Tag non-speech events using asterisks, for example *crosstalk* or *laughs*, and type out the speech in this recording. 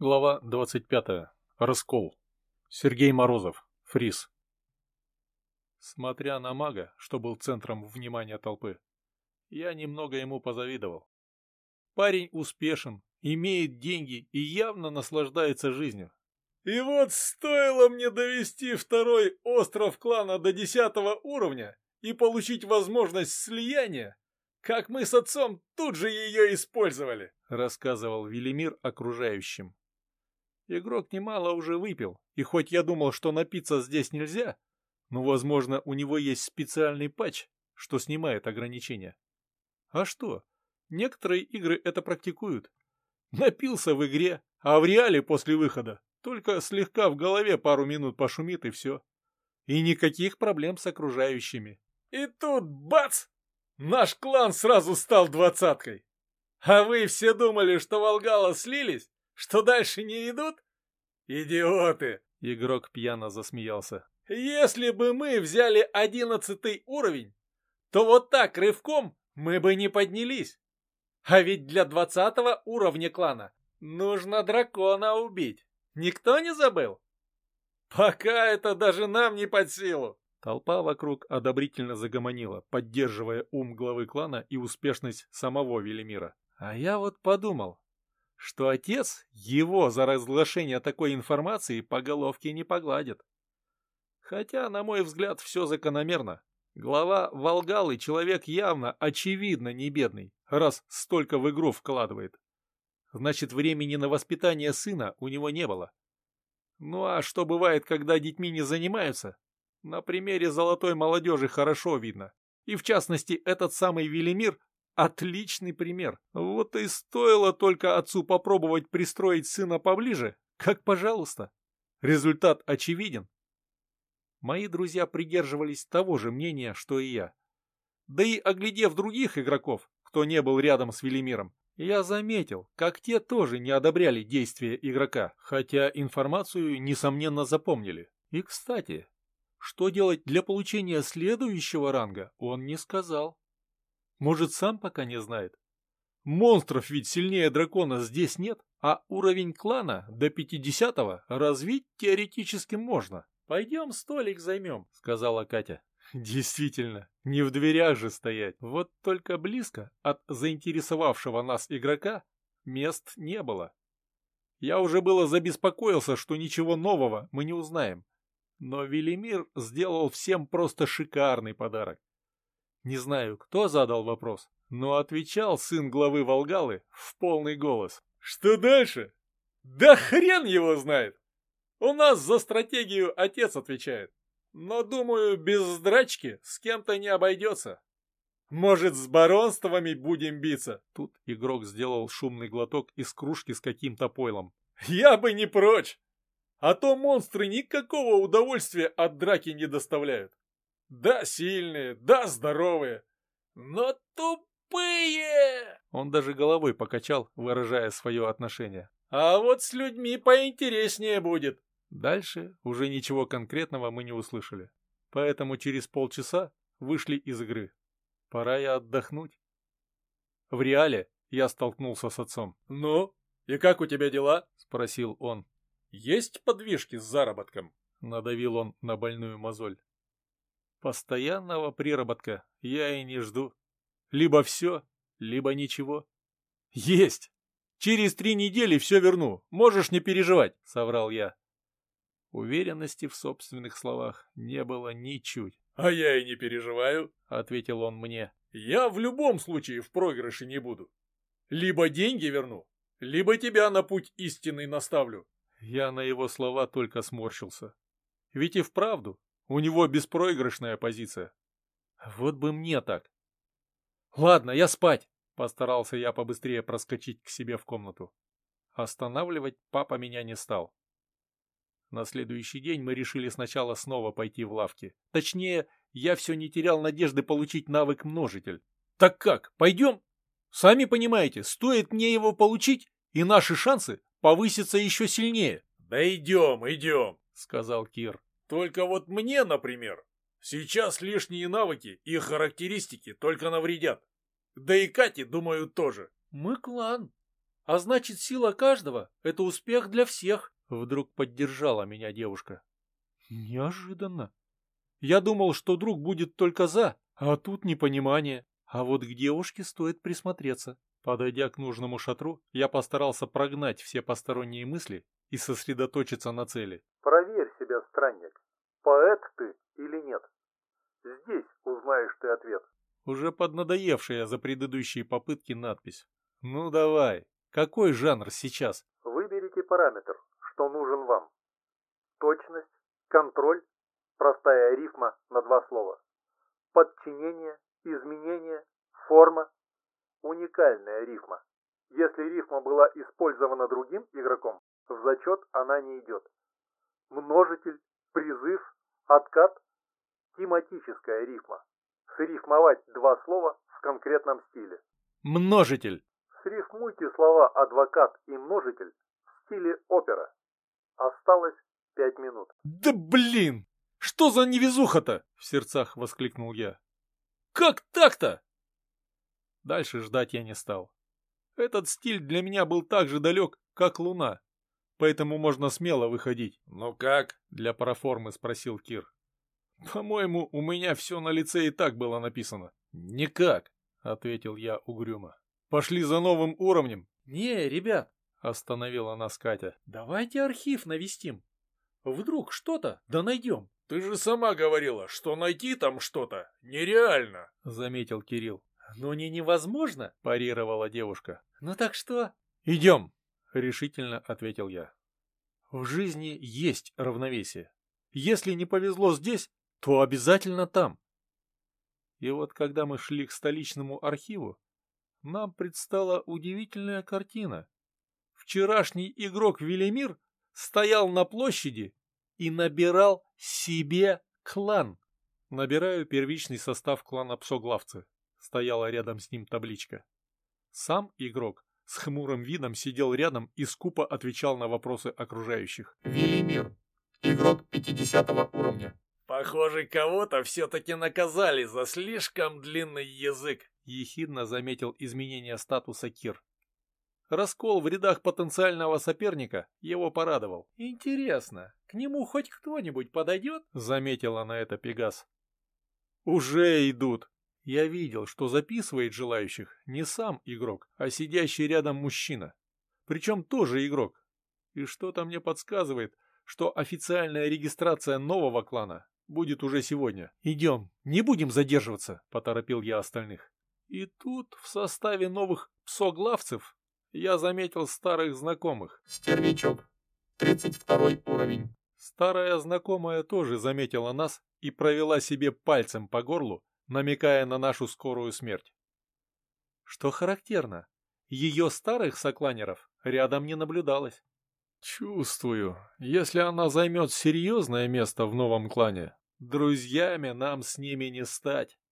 Глава 25. Раскол. Сергей Морозов. Фриз. Смотря на мага, что был центром внимания толпы, я немного ему позавидовал. Парень успешен, имеет деньги и явно наслаждается жизнью. И вот стоило мне довести второй остров клана до десятого уровня и получить возможность слияния, как мы с отцом тут же ее использовали, рассказывал Велимир окружающим. Игрок немало уже выпил, и хоть я думал, что напиться здесь нельзя, но, возможно, у него есть специальный патч, что снимает ограничения. А что? Некоторые игры это практикуют. Напился в игре, а в реале после выхода только слегка в голове пару минут пошумит и все. И никаких проблем с окружающими. И тут бац! Наш клан сразу стал двадцаткой. А вы все думали, что Волгала слились? Что дальше не идут? Идиоты! Игрок пьяно засмеялся. Если бы мы взяли одиннадцатый уровень, то вот так рывком мы бы не поднялись. А ведь для двадцатого уровня клана нужно дракона убить. Никто не забыл? Пока это даже нам не под силу. Толпа вокруг одобрительно загомонила, поддерживая ум главы клана и успешность самого Велимира. А я вот подумал, что отец его за разглашение такой информации по головке не погладит. Хотя, на мой взгляд, все закономерно. Глава Волгалы человек явно, очевидно, не бедный, раз столько в игру вкладывает. Значит, времени на воспитание сына у него не было. Ну а что бывает, когда детьми не занимаются? На примере золотой молодежи хорошо видно. И в частности, этот самый Велимир Отличный пример. Вот и стоило только отцу попробовать пристроить сына поближе, как пожалуйста. Результат очевиден. Мои друзья придерживались того же мнения, что и я. Да и оглядев других игроков, кто не был рядом с Велимиром, я заметил, как те тоже не одобряли действия игрока, хотя информацию, несомненно, запомнили. И, кстати, что делать для получения следующего ранга, он не сказал. Может, сам пока не знает? Монстров ведь сильнее дракона здесь нет, а уровень клана до 50-го развить теоретически можно. «Пойдем столик займем», — сказала Катя. *laughs* Действительно, не в дверях же стоять. Вот только близко от заинтересовавшего нас игрока мест не было. Я уже было забеспокоился, что ничего нового мы не узнаем. Но Велимир сделал всем просто шикарный подарок. Не знаю, кто задал вопрос, но отвечал сын главы Волгалы в полный голос. «Что дальше? Да хрен его знает! У нас за стратегию отец отвечает. Но, думаю, без драчки с кем-то не обойдется. Может, с баронствами будем биться?» Тут игрок сделал шумный глоток из кружки с каким-то пойлом. «Я бы не прочь! А то монстры никакого удовольствия от драки не доставляют. Да, сильные, да, здоровые, но тупые!» Он даже головой покачал, выражая свое отношение. «А вот с людьми поинтереснее будет!» Дальше уже ничего конкретного мы не услышали. Поэтому через полчаса вышли из игры. Пора и отдохнуть. В реале я столкнулся с отцом. «Ну, и как у тебя дела?» — спросил он. «Есть подвижки с заработком?» — надавил он на больную мозоль. Постоянного приработка я и не жду. Либо все, либо ничего. Есть! Через три недели все верну, можешь не переживать, соврал я. Уверенности в собственных словах не было ничуть. «А я и не переживаю», — ответил он мне. «Я в любом случае в проигрыше не буду. Либо деньги верну, либо тебя на путь истинный наставлю». Я на его слова только сморщился. Ведь и вправду, у него беспроигрышная позиция. Вот бы мне так. Ладно, я спать. Постарался я побыстрее проскочить к себе в комнату. Останавливать папа меня не стал. На следующий день мы решили сначала снова пойти в лавки. Точнее, я все не терял надежды получить навык множитель. Так как, пойдем? Сами понимаете, стоит мне его получить, и наши шансы повысятся еще сильнее. Да идем, идем, сказал Кир. Только вот мне, например, сейчас лишние навыки и характеристики только навредят. Да и Кате, думаю, тоже. Мы клан. А значит, сила каждого — это успех для всех. Вдруг поддержала меня девушка. Неожиданно. Я думал, что друг будет только за, а тут непонимание. А вот к девушке стоит присмотреться. Подойдя к нужному шатру, я постарался прогнать все посторонние мысли и сосредоточиться на цели. Проверь странник, поэт ты или нет. Здесь узнаешь ты ответ. Уже поднадоевшая за предыдущие попытки надпись. Ну давай, какой жанр сейчас? Выберите параметр, что нужен вам. Точность, контроль, простая рифма на два слова. Подчинение, изменение, форма, уникальная рифма. Если рифма была использована другим игроком, в зачет она не идет. Множитель, призыв, откат, тематическая рифма. Срифмовать два слова в конкретном стиле. Множитель. Срифмуйте слова адвокат и множитель в стиле опера. Осталось пять минут. Да блин! Что за невезуха-то? В сердцах воскликнул я. Как так-то? Дальше ждать я не стал. Этот стиль для меня был так же далек, как луна. Поэтому можно смело выходить. «Ну как?» — для проформы спросил Кир. «По-моему, у меня все на лице и так было написано». «Никак», — ответил я угрюмо. «Пошли за новым уровнем». «Не, ребят», — остановила нас Катя. «Давайте архив навестим. Вдруг что-то да найдем». «Ты же сама говорила, что найти там что-то нереально», — заметил Кирилл. «Ну не невозможно», — парировала девушка. «Ну так что?» «Идем», — решительно ответил я. «В жизни есть равновесие. Если не повезло здесь, то обязательно там». И вот когда мы шли к столичному архиву, нам предстала удивительная картина. Вчерашний игрок Велимир стоял на площади и набирал себе клан. Набираю первичный состав клана Псоглавцы. Стояла рядом с ним табличка. Сам игрок с хмурым видом сидел рядом и скупо отвечал на вопросы окружающих. Велимир. Игрок 50 уровня. Похоже, кого-то все-таки наказали за слишком длинный язык. Ехидно заметил изменение статуса Кир. Раскол в рядах потенциального соперника его порадовал. «Интересно, к нему хоть кто-нибудь подойдет?» — заметила на это Пегас. «Уже идут!» Я видел, что записывает желающих не сам игрок, а сидящий рядом мужчина. Причем тоже игрок. И что-то мне подсказывает, что официальная регистрация нового клана будет уже сегодня. «Идем, не будем задерживаться», — поторопил я остальных. И тут в составе новых псоглавцев я заметил старых знакомых. Стервячок. 32 уровень. Старая знакомая тоже заметила нас и провела себе пальцем по горлу, намекая на нашу скорую смерть. Что характерно, ее старых сокланеров рядом не наблюдалось. Чувствую, если она займет серьезное место в новом клане, друзьями нам с ними не стать.